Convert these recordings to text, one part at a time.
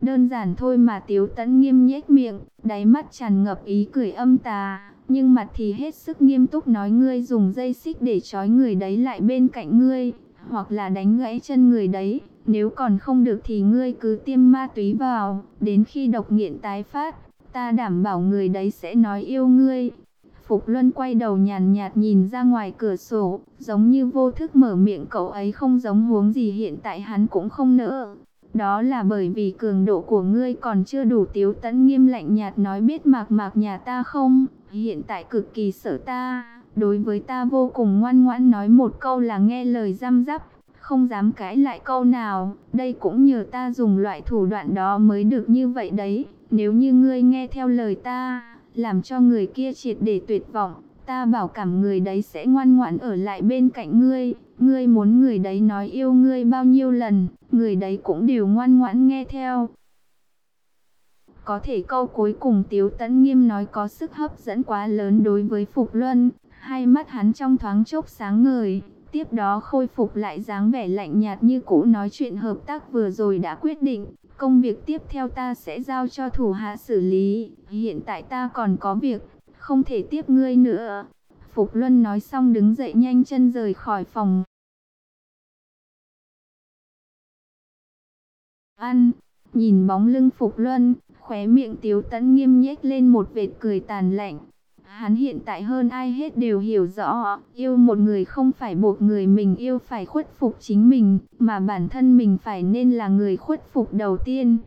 Đơn giản thôi mà Tiếu Tấn nghiêm nhếch miệng, đáy mắt tràn ngập ý cười âm tà, nhưng mặt thì hết sức nghiêm túc nói ngươi dùng dây xích để trói người đấy lại bên cạnh ngươi, hoặc là đánh gãy chân người đấy, nếu còn không được thì ngươi cứ tiêm ma túy vào, đến khi độc nghiện tái phát, ta đảm bảo người đấy sẽ nói yêu ngươi. Phục Luân quay đầu nhàn nhạt nhìn ra ngoài cửa sổ, giống như vô thức mở miệng cậu ấy không giống huống gì hiện tại hắn cũng không nỡ. Đó là bởi vì cường độ của ngươi còn chưa đủ tiếu tẫn nghiêm lạnh nhạt nói biết mạc mạc nhà ta không, hiện tại cực kỳ sợ ta, đối với ta vô cùng ngoan ngoãn nói một câu là nghe lời răm rắp, không dám cãi lại câu nào, đây cũng nhờ ta dùng loại thủ đoạn đó mới được như vậy đấy, nếu như ngươi nghe theo lời ta, làm cho người kia triệt để tuyệt vọng, ta bảo cảm người đấy sẽ ngoan ngoãn ở lại bên cạnh ngươi, ngươi muốn người đấy nói yêu ngươi bao nhiêu lần, người đấy cũng đều ngoan ngoãn nghe theo. Có thể câu cuối cùng Tiếu Tấn Nghiêm nói có sức hấp dẫn quá lớn đối với Phục Luân, hai mắt hắn trong thoáng chốc sáng ngời, tiếp đó khôi phục lại dáng vẻ lạnh nhạt như cũ nói chuyện hợp tác vừa rồi đã quyết định, công việc tiếp theo ta sẽ giao cho thủ hạ xử lý, hiện tại ta còn có việc, không thể tiếp ngươi nữa. Phục Luân nói xong đứng dậy nhanh chân rời khỏi phòng. Ăn, nhìn bóng lưng Phục Luân, khóe miệng Tiếu Tấn nghiêm nhếch lên một vệt cười tàn lạnh. Hắn hiện tại hơn ai hết đều hiểu rõ, yêu một người không phải buộc người mình yêu phải khuất phục chính mình, mà bản thân mình phải nên là người khuất phục đầu tiên.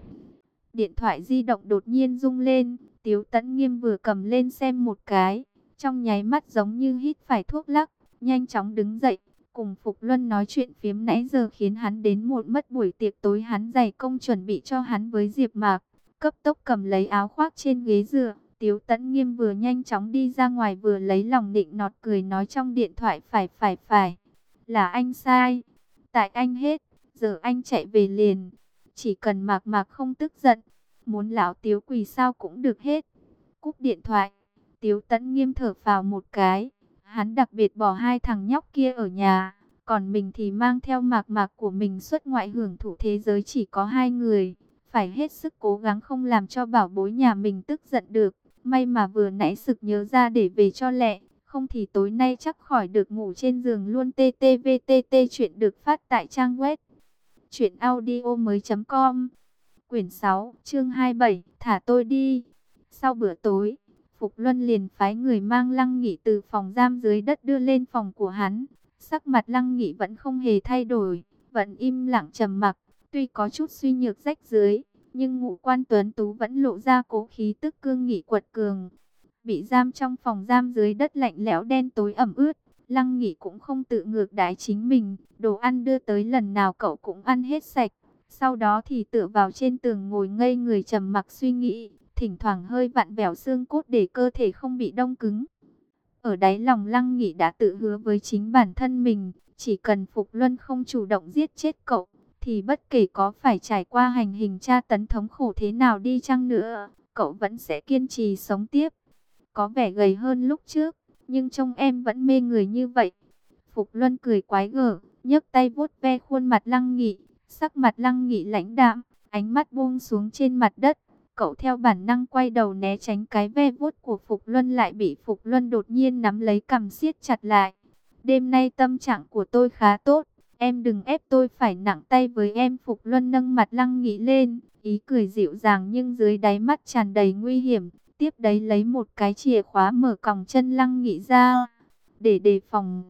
Điện thoại di động đột nhiên rung lên, Tiếu Tấn Nghiêm vừa cầm lên xem một cái, trong nháy mắt giống như hít phải thuốc lắc, nhanh chóng đứng dậy, cùng Phục Luân nói chuyện phiếm nãy giờ khiến hắn đến một mất buổi tiệc tối. Hắn dày công chuẩn bị cho hắn với Diệp Mạc, cấp tốc cầm lấy áo khoác trên ghế dựa, Tiếu Tấn Nghiêm vừa nhanh chóng đi ra ngoài vừa lấy lòng định nọt cười nói trong điện thoại phải phải phải, là anh sai, tại anh hết, giờ anh chạy về liền, chỉ cần Mạc Mạc không tức giận, muốn lão Tiếu quỳ sao cũng được hết. Cúp điện thoại, Tiếu Tấn Nghiêm thở vào một cái, hắn đặc biệt bỏ hai thằng nhóc kia ở nhà, còn mình thì mang theo Mạc Mạc của mình xuất ngoại hưởng thụ thế giới chỉ có hai người, phải hết sức cố gắng không làm cho bảo bối nhà mình tức giận được. May mà vừa nãy sực nhớ ra để về cho lẹ, không thì tối nay chắc khỏi được ngủ trên giường luôn. TTVTT chuyện được phát tại trang web truyệnaudiomoi.com. Quyển 6, chương 27, thả tôi đi. Sau bữa tối, Phục Luân liền phái người mang Lăng Nghị từ phòng giam dưới đất đưa lên phòng của hắn. Sắc mặt Lăng Nghị vẫn không hề thay đổi, vẫn im lặng trầm mặc, tuy có chút suy nhược rách dưới, nhưng ngũ quan tuấn tú vẫn lộ ra cố khí tức cương nghị quật cường. Bị giam trong phòng giam dưới đất lạnh lẽo đen tối ẩm ướt, Lăng Nghị cũng không tự ngược đái chính mình, đồ ăn đưa tới lần nào cậu cũng ăn hết sạch. Sau đó thì tựa vào trên tường ngồi ngây người trầm mặc suy nghĩ, thỉnh thoảng hơi vặn vẹo xương cốt để cơ thể không bị đông cứng. Ở đáy lòng Lăng Nghị đã tự hứa với chính bản thân mình, chỉ cần Phục Luân không chủ động giết chết cậu, thì bất kể có phải trải qua hành hình tra tấn thống khổ thế nào đi chăng nữa, cậu vẫn sẽ kiên trì sống tiếp. Có vẻ gầy hơn lúc trước, nhưng trông em vẫn mê người như vậy. Phục Luân cười quái gở, nhấc tay vuốt ve khuôn mặt Lăng Nghị, sắc mặt Lăng Nghị lãnh đạm, ánh mắt buông xuống trên mặt đất. Cậu theo bản năng quay đầu né tránh cái ve vuốt của Phục Luân lại bị Phục Luân đột nhiên nắm lấy cầm siết chặt lại. Đêm nay tâm trạng của tôi khá tốt, Em đừng ép tôi phải nặng tay với em Phục Luân nâng mặt lăng nghĩ lên, ý cười dịu dàng nhưng dưới đáy mắt tràn đầy nguy hiểm. Tiếp đấy lấy một cái chìa khóa mở còng chân lăng nghĩ ra, để đề phòng.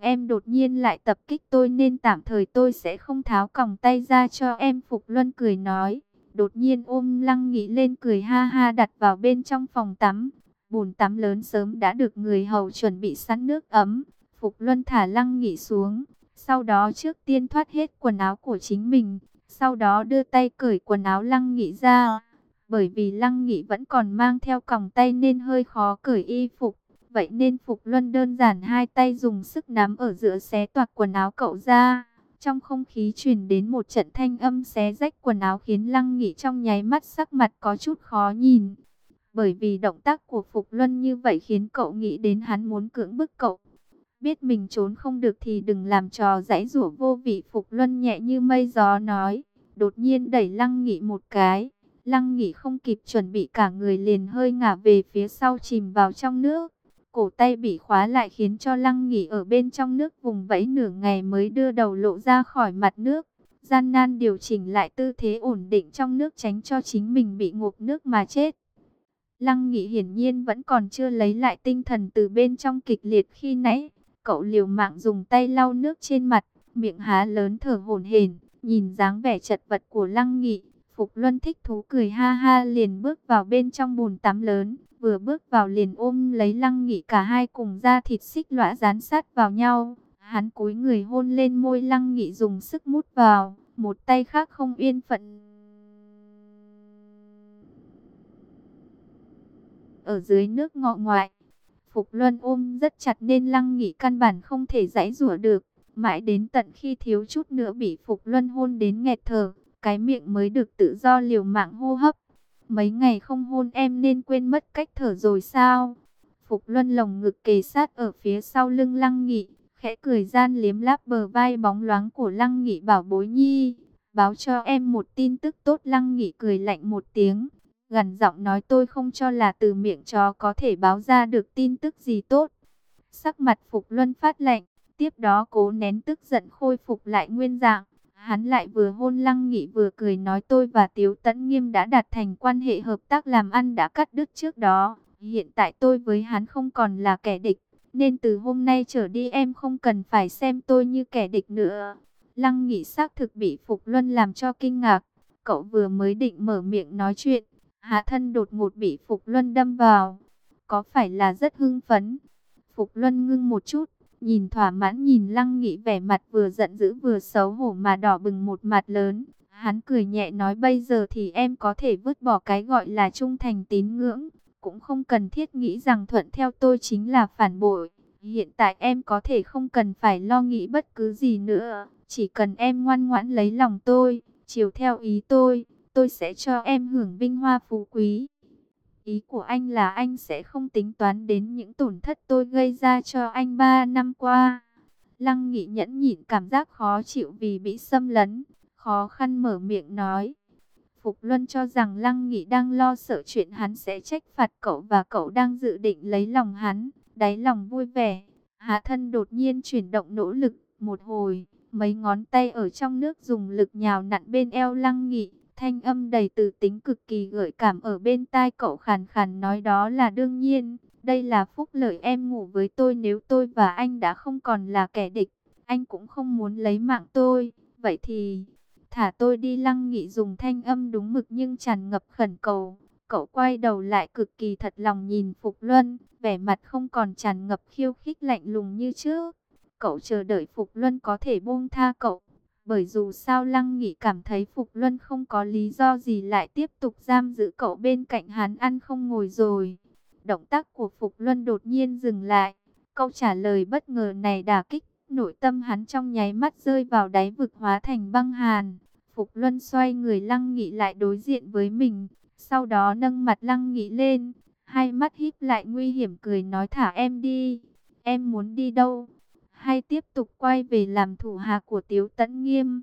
Em đột nhiên lại tập kích tôi nên tạm thời tôi sẽ không tháo còng tay ra cho em Phục Luân cười nói. Đột nhiên ôm lăng nghị lên cười ha ha đặt vào bên trong phòng tắm bồn tắm lớn sớm đã được người hầu chuẩn bị sẵn nước ấm. Phục Luân thả Lăng Nghị xuống, sau đó trước tiên thoát hết quần áo của chính mình, sau đó đưa tay cởi quần áo Lăng Nghị ra. Bởi vì Lăng Nghị vẫn còn mang theo còng tay nên hơi khó cởi y phục, vậy nên Phục Luân đơn giản hai tay dùng sức nắm ở giữa xé toạc quần áo cậu ra. Trong không khí truyền đến một trận thanh âm xé rách quần áo khiến Lăng Nghị trong nháy mắt sắc mặt có chút khó nhìn. Bởi vì động tác của Phục Luân như vậy khiến cậu nghĩ đến hắn muốn cưỡng bức cậu. Biết mình trốn không được thì đừng làm trò giãy rủa vô vị, Phục Luân nhẹ như mây gió nói. Đột nhiên đẩy Lăng Nghị một cái. Lăng Nghị không kịp chuẩn bị cả người liền hơi ngả về phía sau chìm vào trong nước. Cổ tay bị khóa lại khiến cho Lăng nghỉ ở bên trong nước vùng vẫy nửa ngày mới đưa đầu lộ ra khỏi mặt nước. Gian nan điều chỉnh lại tư thế ổn định trong nước tránh cho chính mình bị ngộp nước mà chết. Lăng Nghị hiển nhiên vẫn còn chưa lấy lại tinh thần từ bên trong kịch liệt khi nãy. Cậu liều mạng dùng tay lau nước trên mặt, miệng há lớn thở hổn hển, nhìn dáng vẻ chật vật của Lăng Nghị, Phục Luân thích thú cười ha ha liền bước vào bên trong bồn tắm lớn, vừa bước vào liền ôm lấy Lăng Nghị cả hai cùng da thịt xích lõa dán sát vào nhau. Hắn cúi người hôn lên môi Lăng Nghị dùng sức mút vào, một tay khác không yên phận. Ở dưới nước ngọ ngoại, Phục Luân ôm rất chặt nên Lăng Nghị căn bản không thể giải rủa được. Mãi đến tận khi thiếu chút nữa bị Phục Luân hôn đến nghẹt thở, cái miệng mới được tự do liều mạng hô hấp. Mấy ngày không hôn em nên quên mất cách thở rồi sao? Phục Luân lồng ngực kề sát ở phía sau lưng Lăng Nghị, khẽ cười gian liếm láp bờ vai bóng loáng của Lăng Nghị bảo bối nhi. Báo cho em một tin tức tốt Lăng Nghị cười lạnh một tiếng, gần giọng nói tôi không cho là từ miệng chó có thể báo ra được tin tức gì tốt. Sắc mặt Phục Luân phát lạnh, tiếp đó cố nén tức giận khôi phục lại nguyên dạng. Hắn lại vừa hôn Lăng Nghị vừa cười nói tôi và Tiếu Tấn Nghiêm đã đạt thành quan hệ hợp tác làm ăn đã cắt đứt trước đó. Hiện tại tôi với hắn không còn là kẻ địch, nên từ hôm nay trở đi em không cần phải xem tôi như kẻ địch nữa. Lăng Nghị xác thực bị Phục Luân làm cho kinh ngạc. Cậu vừa mới định mở miệng nói chuyện, hạ thân đột ngột bị Phục Luân đâm vào. Có phải là rất hưng phấn? Phục Luân ngưng một chút, nhìn thỏa mãn nhìn Lăng Nghị vẻ mặt vừa giận dữ vừa xấu hổ mà đỏ bừng một mặt lớn. Hắn cười nhẹ nói bây giờ thì em có thể vứt bỏ cái gọi là trung thành tín ngưỡng. Cũng không cần thiết nghĩ rằng thuận theo tôi chính là phản bội. Hiện tại em có thể không cần phải lo nghĩ bất cứ gì nữa. Chỉ cần em ngoan ngoãn lấy lòng tôi, chiều theo ý tôi, tôi sẽ cho em hưởng vinh hoa phú quý. Ý của anh là anh sẽ không tính toán đến những tổn thất tôi gây ra cho anh ba năm qua. Lăng Nghị nhẫn nhịn cảm giác khó chịu vì bị xâm lấn, khó khăn mở miệng nói. Phục Luân cho rằng Lăng Nghị đang lo sợ chuyện hắn sẽ trách phạt cậu và cậu đang dự định lấy lòng hắn, đáy lòng vui vẻ. Hạ thân đột nhiên chuyển động nỗ lực, một hồi, mấy ngón tay ở trong nước dùng lực nhào nặn bên eo Lăng Nghị, Thanh âm đầy từ tính cực kỳ gợi cảm ở bên tai cậu khàn khàn nói đó là đương nhiên. Đây là phúc lợi em ngủ với tôi nếu tôi và anh đã không còn là kẻ địch. Anh cũng không muốn lấy mạng tôi. Vậy thì thả tôi đi lăng nghị dùng thanh âm đúng mực nhưng tràn ngập khẩn cầu. Cậu quay đầu lại cực kỳ thật lòng nhìn Phục Luân, vẻ mặt không còn tràn ngập khiêu khích lạnh lùng như trước. Cậu chờ đợi Phục Luân có thể buông tha cậu. Bởi dù sao Lăng Nghị cảm thấy Phục Luân không có lý do gì lại tiếp tục giam giữ cậu bên cạnh hắn ăn không ngồi rồi. Động tác của Phục Luân đột nhiên dừng lại. Câu trả lời bất ngờ này đả kích, nội tâm hắn trong nháy mắt rơi vào đáy vực hóa thành băng hàn. Phục Luân xoay người Lăng Nghị lại đối diện với mình, sau đó nâng mặt Lăng Nghị lên, hai mắt híp lại nguy hiểm cười nói thả em đi, em muốn đi đâu? Hay tiếp tục quay về làm thủ hạ của Tiếu Tấn Nghiêm.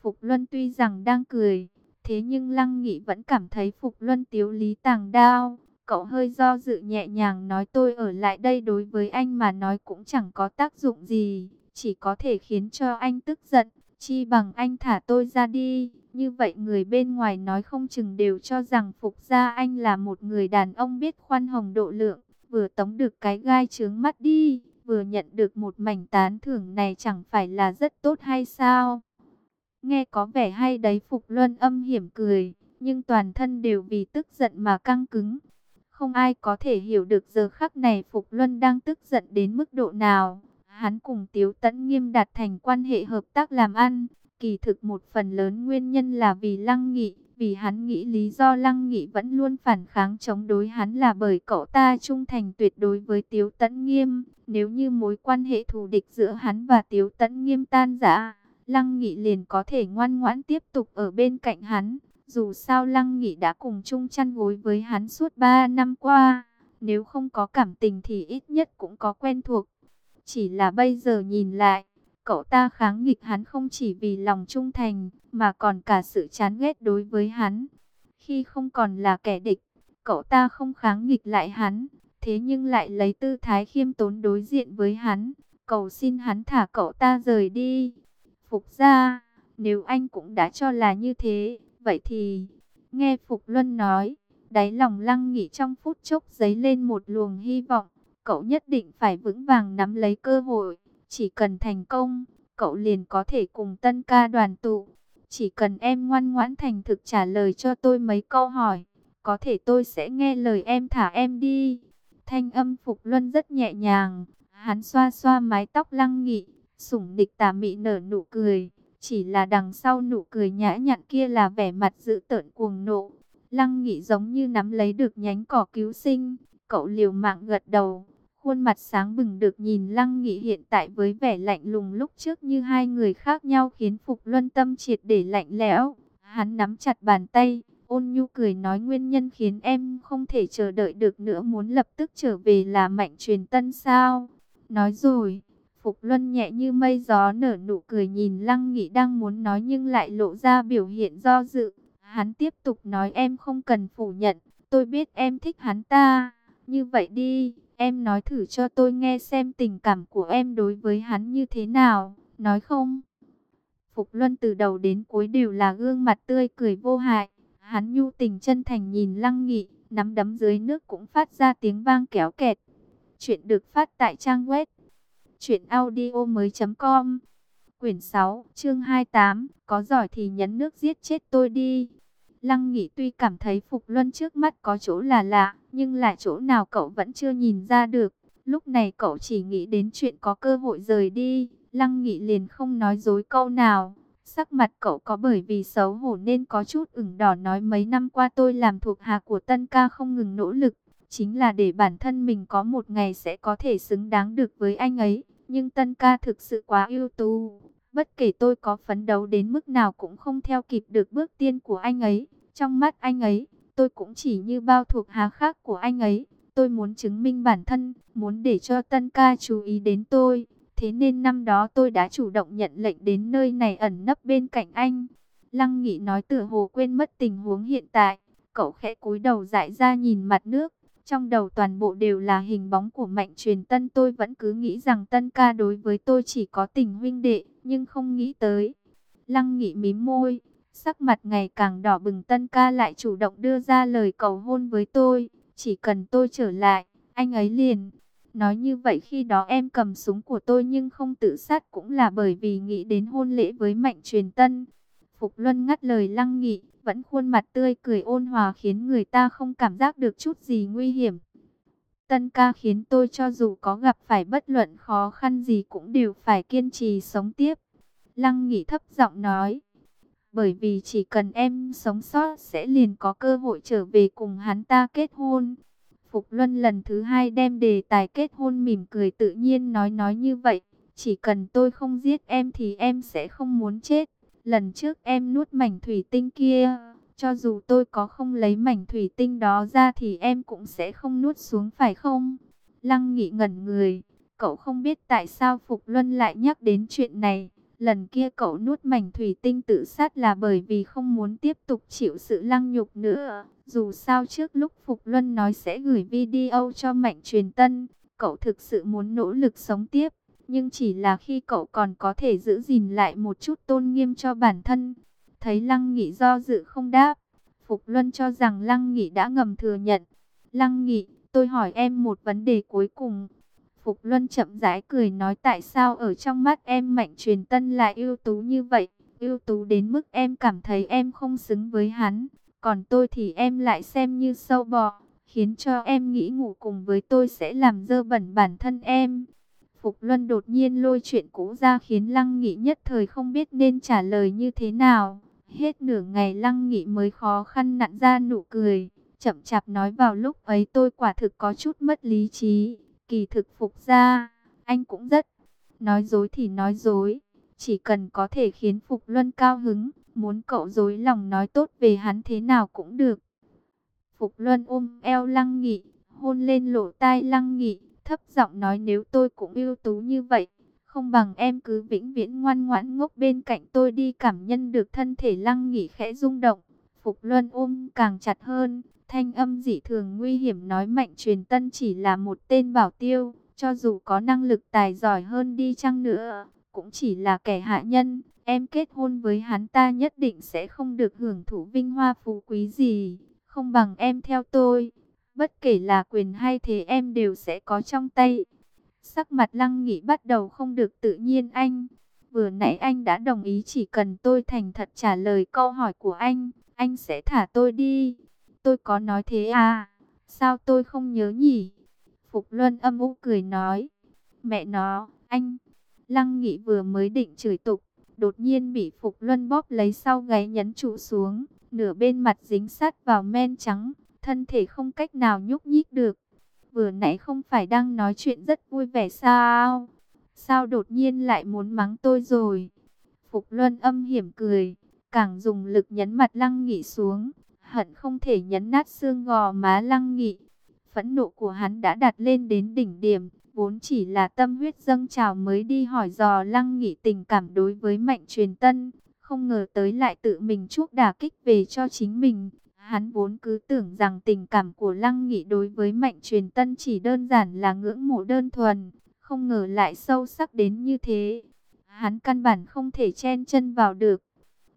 Phục Luân tuy rằng đang cười, thế nhưng Lăng Nghị vẫn cảm thấy Phục Luân Tiếu Lý tàng đao. Cậu hơi do dự nhẹ nhàng nói tôi ở lại đây đối với anh mà nói cũng chẳng có tác dụng gì, chỉ có thể khiến cho anh tức giận, chi bằng anh thả tôi ra đi. Như vậy người bên ngoài nói không chừng đều cho rằng Phục gia anh là một người đàn ông biết khoan hồng độ lượng, vừa tống được cái gai trướng mắt đi vừa nhận được một mảnh tán thưởng này chẳng phải là rất tốt hay sao? Nghe có vẻ hay đấy Phục Luân âm hiểm cười, nhưng toàn thân đều vì tức giận mà căng cứng. Không ai có thể hiểu được giờ khắc này Phục Luân đang tức giận đến mức độ nào. Hắn cùng Tiếu Tấn Nghiêm đạt thành quan hệ hợp tác làm ăn, kỳ thực một phần lớn nguyên nhân là vì Lăng Nghị, vì hắn nghĩ lý do Lăng Nghị vẫn luôn phản kháng chống đối hắn là bởi cậu ta trung thành tuyệt đối với Tiếu Tấn Nghiêm. Nếu như mối quan hệ thù địch giữa hắn và Tiếu Tấn Nghiêm tan rã, Lăng Nghị liền có thể ngoan ngoãn tiếp tục ở bên cạnh hắn. Dù sao Lăng Nghị đã cùng chung chăn gối với hắn suốt 3 năm qua, nếu không có cảm tình thì ít nhất cũng có quen thuộc. Chỉ là bây giờ nhìn lại, cậu ta kháng nghịch hắn không chỉ vì lòng trung thành, mà còn cả sự chán ghét đối với hắn. Khi không còn là kẻ địch, cậu ta không kháng nghịch lại hắn, thế nhưng lại lấy tư thái khiêm tốn đối diện với hắn, cầu xin hắn thả cậu ta rời đi. Phục ra, nếu anh cũng đã cho là như thế, vậy thì... Nghe Phục Luân nói, đáy lòng lăng nghỉ trong phút chốc giấy lên một luồng hy vọng. Cậu nhất định phải vững vàng nắm lấy cơ hội. Chỉ cần thành công, cậu liền có thể cùng tân ca đoàn tụ. Chỉ cần em ngoan ngoãn thành thực trả lời cho tôi mấy câu hỏi. Có thể tôi sẽ nghe lời em thả em đi. Thanh âm Phục Luân rất nhẹ nhàng. Hắn xoa xoa mái tóc lăng nghị. Sủng địch tà mị nở nụ cười. Chỉ là đằng sau nụ cười nhã nhặn kia là vẻ mặt dữ tợn cuồng nộ. Lăng nghị giống như nắm lấy được nhánh cỏ cứu sinh. Cậu liều mạng gật đầu. Khuôn mặt sáng bừng được nhìn Lăng Nghị hiện tại với vẻ lạnh lùng lúc trước như hai người khác nhau khiến Phục Luân tâm triệt để lạnh lẽo. Hắn nắm chặt bàn tay, ôn nhu cười nói nguyên nhân khiến em không thể chờ đợi được nữa muốn lập tức trở về là mạnh truyền tân sao. Nói rồi, Phục Luân nhẹ như mây gió nở nụ cười nhìn Lăng Nghị đang muốn nói nhưng lại lộ ra biểu hiện do dự. Hắn tiếp tục nói em không cần phủ nhận, tôi biết em thích hắn ta, như vậy đi Em nói thử cho tôi nghe xem tình cảm của em đối với hắn như thế nào, nói không? Phục Luân từ đầu đến cuối đều là gương mặt tươi cười vô hại. Hắn nhu tình chân thành nhìn Lăng Nghị, nắm đấm dưới nước cũng phát ra tiếng vang kéo kẹt. Chuyện được phát tại trang web truyệnaudiomoi.com. Quyển 6, chương 28, có giỏi thì nhấn nước giết chết tôi đi. Lăng Nghị tuy cảm thấy Phục Luân trước mắt có chỗ là lạ, nhưng lại chỗ nào cậu vẫn chưa nhìn ra được. Lúc này cậu chỉ nghĩ đến chuyện có cơ hội rời đi. Lăng Nghị liền không nói dối câu nào. Sắc mặt cậu có bởi vì xấu hổ nên có chút ửng đỏ nói mấy năm qua tôi làm thuộc hạ của Tân ca không ngừng nỗ lực. Chính là để bản thân mình có một ngày sẽ có thể xứng đáng được với anh ấy. Nhưng Tân ca thực sự quá ưu tú. Bất kể tôi có phấn đấu đến mức nào cũng không theo kịp được bước tiên của anh ấy. Trong mắt anh ấy, tôi cũng chỉ như bao thuộc hạ khác của anh ấy. Tôi muốn chứng minh bản thân, muốn để cho Tân ca chú ý đến tôi. Thế nên năm đó tôi đã chủ động nhận lệnh đến nơi này ẩn nấp bên cạnh anh. Lăng Nghị nói tựa hồ quên mất tình huống hiện tại. Cậu khẽ cúi đầu dại ra nhìn mặt nước. Trong đầu toàn bộ đều là hình bóng của mạnh truyền tân. Tôi vẫn cứ nghĩ rằng tân ca đối với tôi chỉ có tình huynh đệ, nhưng không nghĩ tới. Lăng Nghị mím môi, Sắc mặt ngày càng đỏ bừng tân ca lại chủ động đưa ra lời cầu hôn với tôi. Chỉ cần tôi trở lại, anh ấy liền. Nói như vậy khi đó em cầm súng của tôi nhưng không tự sát cũng là bởi vì nghĩ đến hôn lễ với mạnh truyền tân. Phục Luân ngắt lời lăng nghị, vẫn khuôn mặt tươi cười ôn hòa khiến người ta không cảm giác được chút gì nguy hiểm. Tân ca khiến tôi cho dù có gặp phải bất luận khó khăn gì cũng đều phải kiên trì sống tiếp. Lăng nghị thấp giọng nói bởi vì chỉ cần em sống sót sẽ liền có cơ hội trở về cùng hắn ta kết hôn. Phục Luân lần thứ hai đem đề tài kết hôn mỉm cười tự nhiên nói nói như vậy. Chỉ cần tôi không giết em thì em sẽ không muốn chết. Lần trước em nuốt mảnh thủy tinh kia, cho dù tôi có không lấy mảnh thủy tinh đó ra thì em cũng sẽ không nuốt xuống phải không? Lăng nghị ngẩn người, cậu không biết tại sao Phục Luân lại nhắc đến chuyện này. Lần kia cậu nuốt mảnh thủy tinh tự sát là bởi vì không muốn tiếp tục chịu sự lăng nhục nữa. Dù sao trước lúc Phục Luân nói sẽ gửi video cho Mạnh Truyền Tân, cậu thực sự muốn nỗ lực sống tiếp. Nhưng chỉ là khi cậu còn có thể giữ gìn lại một chút tôn nghiêm cho bản thân. Thấy Lăng Nghị do dự không đáp, Phục Luân cho rằng Lăng Nghị đã ngầm thừa nhận. Lăng Nghị, tôi hỏi em một vấn đề cuối cùng. Phục Luân chậm rãi cười nói tại sao ở trong mắt em Mạnh Truyền Tân lại ưu tú như vậy, ưu tú đến mức em cảm thấy em không xứng với hắn, còn tôi thì em lại xem như sâu bọ, khiến cho em nghĩ ngủ cùng với tôi sẽ làm dơ bẩn bản thân em. Phục Luân đột nhiên lôi chuyện cũ ra khiến Lăng Nghị nhất thời không biết nên trả lời như thế nào. Hết nửa ngày Lăng Nghị mới khó khăn nặn ra nụ cười, chậm chạp nói vào lúc ấy tôi quả thực có chút mất lý trí. Kỳ thực phục ra, anh cũng rất nói dối thì nói dối, chỉ cần có thể khiến Phục Luân cao hứng, muốn cậu dối lòng nói tốt về hắn thế nào cũng được. Phục Luân ôm eo Lăng Nghị, hôn lên lỗ tai Lăng Nghị, thấp giọng nói nếu tôi cũng ưu tú như vậy, không bằng em cứ vĩnh viễn ngoan ngoãn ngốc bên cạnh tôi đi cảm nhận được thân thể lăng nghị khẽ rung động. Phục Luân ôm càng chặt hơn, thanh âm dị thường nguy hiểm nói mạnh truyền tân chỉ là một tên bảo tiêu, cho dù có năng lực tài giỏi hơn đi chăng nữa, cũng chỉ là kẻ hạ nhân. Em kết hôn với hắn ta nhất định sẽ không được hưởng thụ vinh hoa phú quý gì, không bằng em theo tôi. Bất kể là quyền hay thế em đều sẽ có trong tay. Sắc mặt lăng nghị bắt đầu không được tự nhiên anh. Vừa nãy anh đã đồng ý chỉ cần tôi thành thật trả lời câu hỏi của anh, anh sẽ thả tôi đi. Tôi có nói thế à? Sao tôi không nhớ nhỉ? Phục Luân âm u cười nói. Mẹ nó, anh. Lăng Nghị vừa mới định chửi tục, đột nhiên bị Phục Luân bóp lấy sau gáy nhấn trụ xuống, nửa bên mặt dính sát vào men trắng, thân thể không cách nào nhúc nhích được. Vừa nãy không phải đang nói chuyện rất vui vẻ sao? Sao đột nhiên lại muốn mắng tôi rồi? Phục Luân âm hiểm cười, càng dùng lực nhấn mặt Lăng Nghị xuống, hận không thể nhấn nát xương gò má Lăng Nghị. Phẫn nộ của hắn đã đặt lên đến đỉnh điểm, vốn chỉ là tâm huyết dâng trào mới đi hỏi dò Lăng Nghị tình cảm đối với Mạnh Truyền Tân, không ngờ tới lại tự mình chuốc đả kích về cho chính mình. Hắn vốn cứ tưởng rằng tình cảm của Lăng Nghị đối với Mạnh Truyền Tân chỉ đơn giản là ngưỡng mộ đơn thuần, không ngờ lại sâu sắc đến như thế. Hắn căn bản không thể chen chân vào được.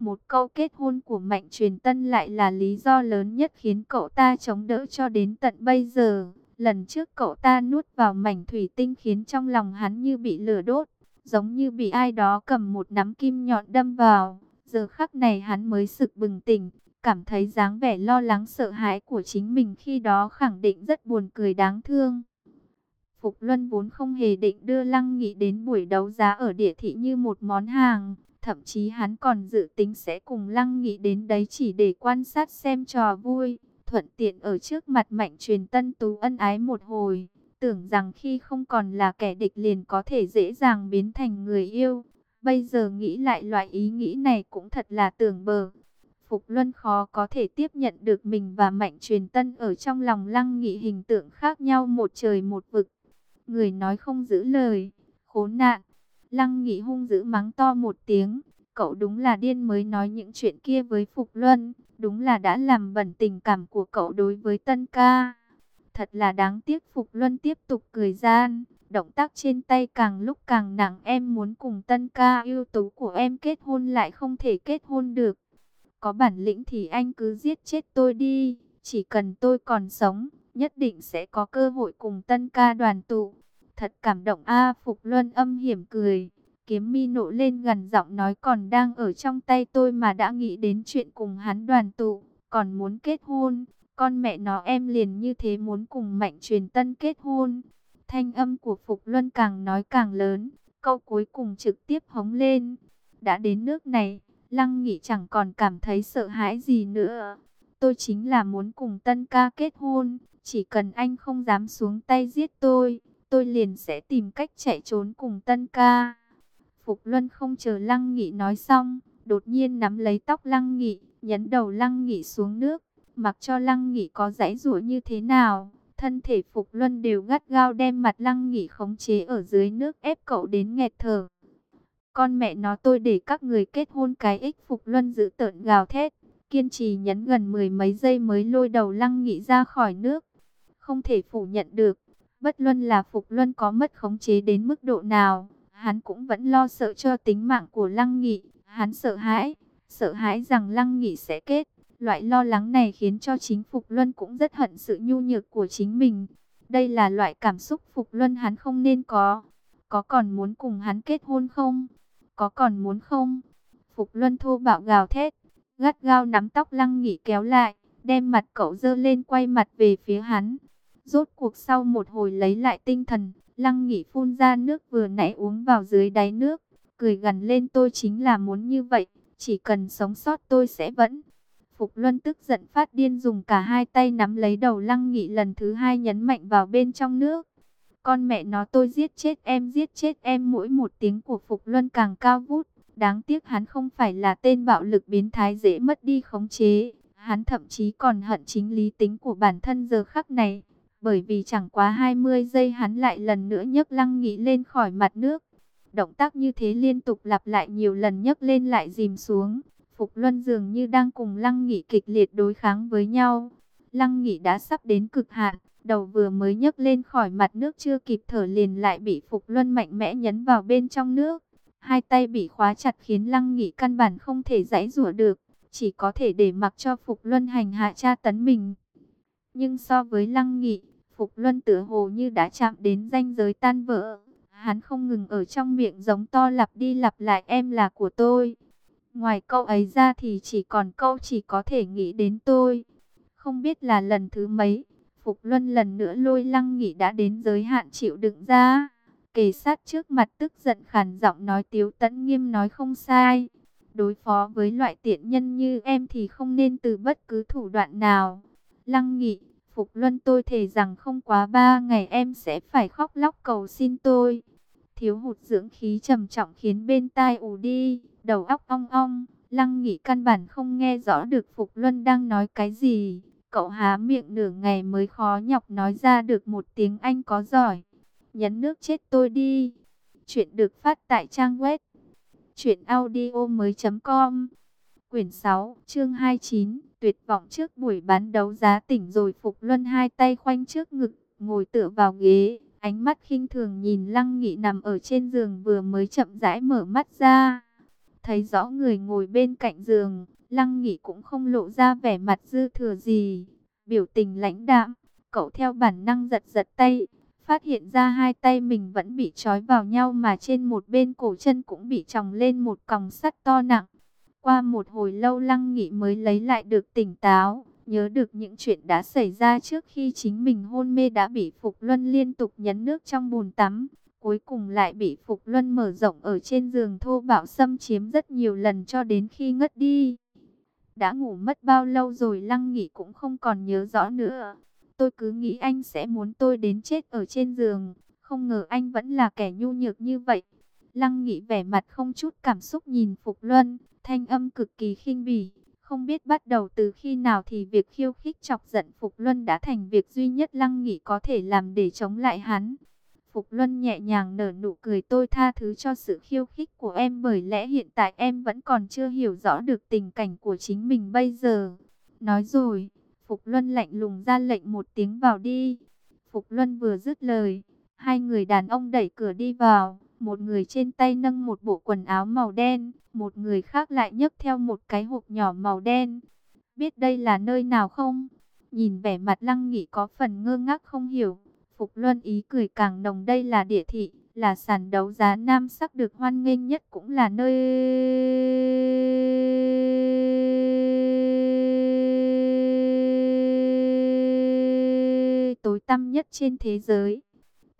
Một câu kết hôn của Mạnh Truyền Tân lại là lý do lớn nhất khiến cậu ta chống đỡ cho đến tận bây giờ. Lần trước cậu ta nuốt vào mảnh thủy tinh khiến trong lòng hắn như bị lửa đốt, giống như bị ai đó cầm một nắm kim nhọn đâm vào. Giờ khắc này hắn mới sực bừng tỉnh, cảm thấy dáng vẻ lo lắng sợ hãi của chính mình khi đó khẳng định rất buồn cười đáng thương. Phục Luân vốn không hề định đưa Lăng Nghị đến buổi đấu giá ở địa thị như một món hàng, thậm chí hắn còn dự tính sẽ cùng Lăng Nghị đến đấy chỉ để quan sát xem trò vui, thuận tiện ở trước mặt Mạnh Truyền Tân Tú ân ái một hồi, tưởng rằng khi không còn là kẻ địch liền có thể dễ dàng biến thành người yêu. Bây giờ nghĩ lại loại ý nghĩ này cũng thật là tưởng bờ. Phục Luân khó có thể tiếp nhận được mình và Mạnh Truyền Tân ở trong lòng Lăng Nghị hình tượng khác nhau một trời một vực. Người nói không giữ lời, khốn nạn. Lăng Nghị hung dữ mắng to một tiếng, cậu đúng là điên mới nói những chuyện kia với Phục Luân, đúng là đã làm bẩn tình cảm của cậu đối với Tân ca. Thật là đáng tiếc Phục Luân tiếp tục cười gian, động tác trên tay càng lúc càng nặng em muốn cùng Tân ca yêu tú của em kết hôn lại không thể kết hôn được. Có bản lĩnh thì anh cứ giết chết tôi đi, chỉ cần tôi còn sống, nhất định sẽ có cơ hội cùng Tân ca đoàn tụ. Thật cảm động A Phục Luân âm hiểm cười. Kiếm mi nộ lên gần giọng nói còn đang ở trong tay tôi mà đã nghĩ đến chuyện cùng hắn đoàn tụ, còn muốn kết hôn. Con mẹ nó em liền như thế muốn cùng Mạnh Truyền Tân kết hôn. Thanh âm của Phục Luân càng nói càng lớn, câu cuối cùng trực tiếp hống lên. Đã đến nước này, Lăng Nghị chẳng còn cảm thấy sợ hãi gì nữa. Tôi chính là muốn cùng Tân ca kết hôn, chỉ cần anh không dám xuống tay giết tôi, tôi liền sẽ tìm cách chạy trốn cùng Tân ca. Phục Luân không chờ Lăng Nghị nói xong, đột nhiên nắm lấy tóc Lăng Nghị, nhấn đầu Lăng Nghị xuống nước, mặc cho Lăng Nghị có giãy giụa như thế nào. Thân thể Phục Luân đều gắt gao đem mặt Lăng Nghị khống chế ở dưới nước ép cậu đến nghẹt thở. Con mẹ nó tôi để các người kết hôn cái ích Phục Luân giữ tợn gào thét, kiên trì nhấn gần mười mấy giây mới lôi đầu Lăng Nghị ra khỏi nước. Không thể phủ nhận được, bất luân là Phục Luân có mất khống chế đến mức độ nào, hắn cũng vẫn lo sợ cho tính mạng của Lăng Nghị. Hắn sợ hãi, sợ hãi rằng Lăng Nghị sẽ kết. Loại lo lắng này khiến cho chính Phục Luân cũng rất hận sự nhu nhược của chính mình. Đây là loại cảm xúc Phục Luân hắn không nên có. Có còn muốn cùng hắn kết hôn không? Có còn muốn không? Phục Luân thô bạo gào thét, gắt gao nắm tóc Lăng Nghị kéo lại, đem mặt cậu dơ lên quay mặt về phía hắn. Rốt cuộc sau một hồi lấy lại tinh thần, Lăng Nghị phun ra nước vừa nãy uống vào dưới đáy nước, cười gần lên tôi chính là muốn như vậy, chỉ cần sống sót tôi sẽ vẫn. Phục Luân tức giận phát điên dùng cả hai tay nắm lấy đầu Lăng Nghị lần thứ hai nhấn mạnh vào bên trong nước. Con mẹ nó tôi giết chết em giết chết em mỗi một tiếng của Phục Luân càng cao vút. Đáng tiếc hắn không phải là tên bạo lực biến thái dễ mất đi khống chế. Hắn thậm chí còn hận chính lý tính của bản thân giờ khắc này. Bởi vì chẳng quá 20 giây hắn lại lần nữa nhấc Lăng Nghị lên khỏi mặt nước. Động tác như thế liên tục lặp lại nhiều lần nhấc lên lại dìm xuống. Phục Luân dường như đang cùng Lăng Nghị kịch liệt đối kháng với nhau. Lăng Nghị đã sắp đến cực hạn, đầu vừa mới nhấc lên khỏi mặt nước chưa kịp thở liền lại bị Phục Luân mạnh mẽ nhấn vào bên trong nước. Hai tay bị khóa chặt khiến Lăng Nghị căn bản không thể giãy giụa được, chỉ có thể để mặc cho Phục Luân hành hạ tra tấn mình. Nhưng so với Lăng Nghị, Phục Luân tựa hồ như đã chạm đến ranh giới tan vỡ. Hắn không ngừng ở trong miệng giống to lặp đi lặp lại em là của tôi. Ngoài câu ấy ra thì chỉ còn câu chỉ có thể nghĩ đến tôi. Không biết là lần thứ mấy, Phục Luân lần nữa lôi lăng nghỉ đã đến giới hạn chịu đựng ra. Kề sát trước mặt tức giận khàn giọng nói tiếu tẫn nghiêm nói không sai. Đối phó với loại tiện nhân như em thì không nên từ bất cứ thủ đoạn nào. Lăng nghị, Phục Luân tôi thề rằng không quá ba ngày em sẽ phải khóc lóc cầu xin tôi. Thiếu hụt dưỡng khí trầm trọng khiến bên tai ù đi, đầu óc ong ong. Lăng nghỉ căn bản không nghe rõ được Phục Luân đang nói cái gì. Cậu há miệng nửa ngày mới khó nhọc nói ra được một tiếng Anh có giỏi. Nhấn nước chết tôi đi. Chuyện được phát tại trang web. Chuyện audio mới.com Quyển 6, chương 29 Tuyệt vọng trước buổi bán đấu giá tỉnh rồi Phục Luân hai tay khoanh trước ngực, ngồi tựa vào ghế, ánh mắt khinh thường nhìn Lăng Nghị nằm ở trên giường vừa mới chậm rãi mở mắt ra. Thấy rõ người ngồi bên cạnh giường, Lăng Nghị cũng không lộ ra vẻ mặt dư thừa gì, biểu tình lãnh đạm, cậu theo bản năng giật giật tay, phát hiện ra hai tay mình vẫn bị trói vào nhau mà trên một bên cổ chân cũng bị tròng lên một còng sắt to nặng. Qua một hồi lâu Lăng Nghị mới lấy lại được tỉnh táo, nhớ được những chuyện đã xảy ra trước khi chính mình hôn mê đã bị Phục Luân liên tục nhấn nước trong bồn tắm. Cuối cùng lại bị Phục Luân mở rộng ở trên giường thô bạo xâm chiếm rất nhiều lần cho đến khi ngất đi. Đã ngủ mất bao lâu rồi Lăng Nghị cũng không còn nhớ rõ nữa. Tôi cứ nghĩ anh sẽ muốn tôi đến chết ở trên giường, không ngờ anh vẫn là kẻ nhu nhược như vậy. Lăng Nghị vẻ mặt không chút cảm xúc nhìn Phục Luân, thanh âm cực kỳ khinh bỉ. Không biết bắt đầu từ khi nào thì việc khiêu khích chọc giận Phục Luân đã thành việc duy nhất Lăng Nghị có thể làm để chống lại hắn. Phục Luân nhẹ nhàng nở nụ cười tôi tha thứ cho sự khiêu khích của em bởi lẽ hiện tại em vẫn còn chưa hiểu rõ được tình cảnh của chính mình bây giờ. Nói rồi, Phục Luân lạnh lùng ra lệnh một tiếng vào đi. Phục Luân vừa dứt lời, hai người đàn ông đẩy cửa đi vào. Một người trên tay nâng một bộ quần áo màu đen, một người khác lại nhấc theo một cái hộp nhỏ màu đen. Biết đây là nơi nào không? Nhìn vẻ mặt lăng nghị có phần ngơ ngác không hiểu. Phục Luân ý cười càng nồng đây là địa thị, là sàn đấu giá nam sắc được hoan nghênh nhất cũng là nơi... tối tăm nhất trên thế giới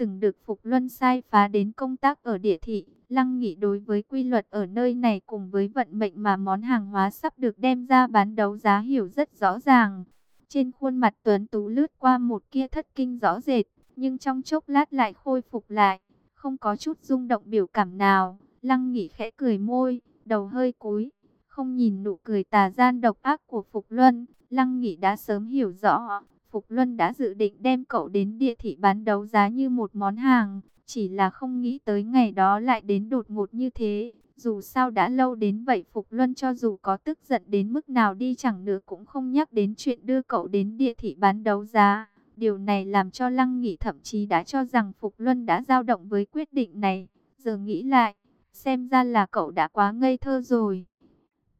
từng được Phục Luân sai phá đến công tác ở địa thị. Lăng Nghị đối với quy luật ở nơi này cùng với vận mệnh mà món hàng hóa sắp được đem ra bán đấu giá hiểu rất rõ ràng. Trên khuôn mặt Tuấn Tú lướt qua một kia thất kinh rõ rệt, nhưng trong chốc lát lại khôi phục lại, không có chút rung động biểu cảm nào. Lăng Nghị khẽ cười môi, đầu hơi cúi, không nhìn nụ cười tà gian độc ác của Phục Luân. Lăng Nghị đã sớm hiểu rõ, Phục Luân đã dự định đem cậu đến địa thị bán đấu giá như một món hàng, chỉ là không nghĩ tới ngày đó lại đến đột ngột như thế. Dù sao đã lâu đến vậy Phục Luân cho dù có tức giận đến mức nào đi chẳng nữa cũng không nhắc đến chuyện đưa cậu đến địa thị bán đấu giá. Điều này làm cho Lăng Nghị thậm chí đã cho rằng Phục Luân đã dao động với quyết định này. Giờ nghĩ lại, xem ra là cậu đã quá ngây thơ rồi.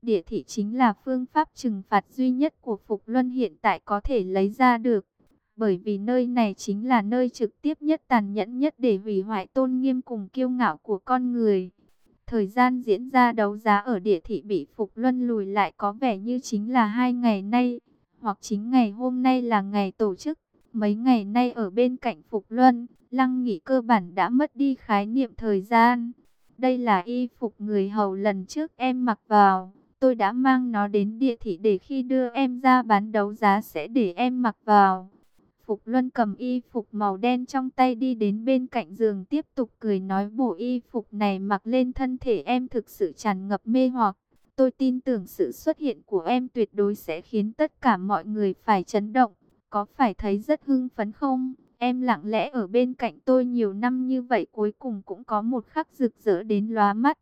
Địa thị chính là phương pháp trừng phạt duy nhất của Phục Luân hiện tại có thể lấy ra được. Bởi vì nơi này chính là nơi trực tiếp nhất tàn nhẫn nhất để hủy hoại tôn nghiêm cùng kiêu ngạo của con người. Thời gian diễn ra đấu giá ở địa thị bị Phục Luân lùi lại có vẻ như chính là hai ngày nay, hoặc chính ngày hôm nay là ngày tổ chức. Mấy ngày nay ở bên cạnh Phục Luân, Lăng Nghị cơ bản đã mất đi khái niệm thời gian. Đây là y phục người hầu lần trước em mặc vào Tôi đã mang nó đến địa thị để khi đưa em ra bán đấu giá sẽ để em mặc vào. Phục Luân cầm y phục màu đen trong tay đi đến bên cạnh giường tiếp tục cười nói bộ y phục này mặc lên thân thể em thực sự tràn ngập mê hoặc. Tôi tin tưởng sự xuất hiện của em tuyệt đối sẽ khiến tất cả mọi người phải chấn động. có phải thấy rất hưng phấn không? Em lặng lẽ ở bên cạnh tôi nhiều năm như vậy cuối cùng cũng có một khắc rực rỡ đến lóa mắt.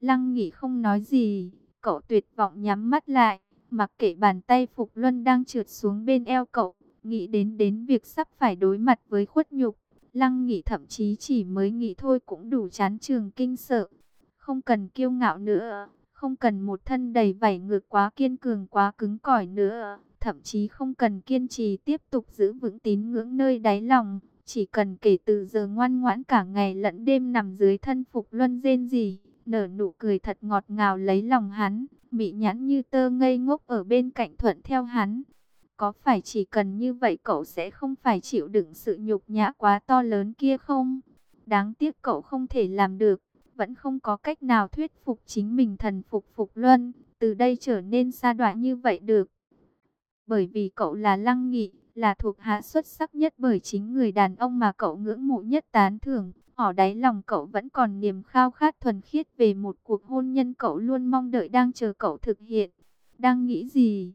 Lăng nghỉ không nói gì, cậu tuyệt vọng nhắm mắt lại, mặc kệ bàn tay Phục Luân đang trượt xuống bên eo cậu, nghĩ đến đến việc sắp phải đối mặt với khuất nhục. Lăng nghỉ thậm chí chỉ mới nghĩ thôi cũng đủ chán trường kinh sợ. Không cần kiêu ngạo nữa, không cần một thân đầy vảy ngược quá kiên cường quá cứng cỏi nữa, thậm chí không cần kiên trì tiếp tục giữ vững tín ngưỡng nơi đáy lòng, chỉ cần kể từ giờ ngoan ngoãn cả ngày lẫn đêm nằm dưới thân phục luân rên gì, nở nụ cười thật ngọt ngào lấy lòng hắn, mị nhãn như tơ ngây ngốc ở bên cạnh thuận theo hắn. Có phải chỉ cần như vậy cậu sẽ không phải chịu đựng sự nhục nhã quá to lớn kia không? Đáng tiếc cậu không thể làm được vẫn không có cách nào thuyết phục chính mình thần phục Phục Luân, từ đây trở nên xa đoạn như vậy được. Bởi vì cậu là Lăng Nghị, là thuộc hạ xuất sắc nhất bởi chính người đàn ông mà cậu ngưỡng mộ nhất tán thưởng. Ở đáy lòng cậu vẫn còn niềm khao khát thuần khiết về một cuộc hôn nhân cậu luôn mong đợi đang chờ cậu thực hiện. Đang nghĩ gì?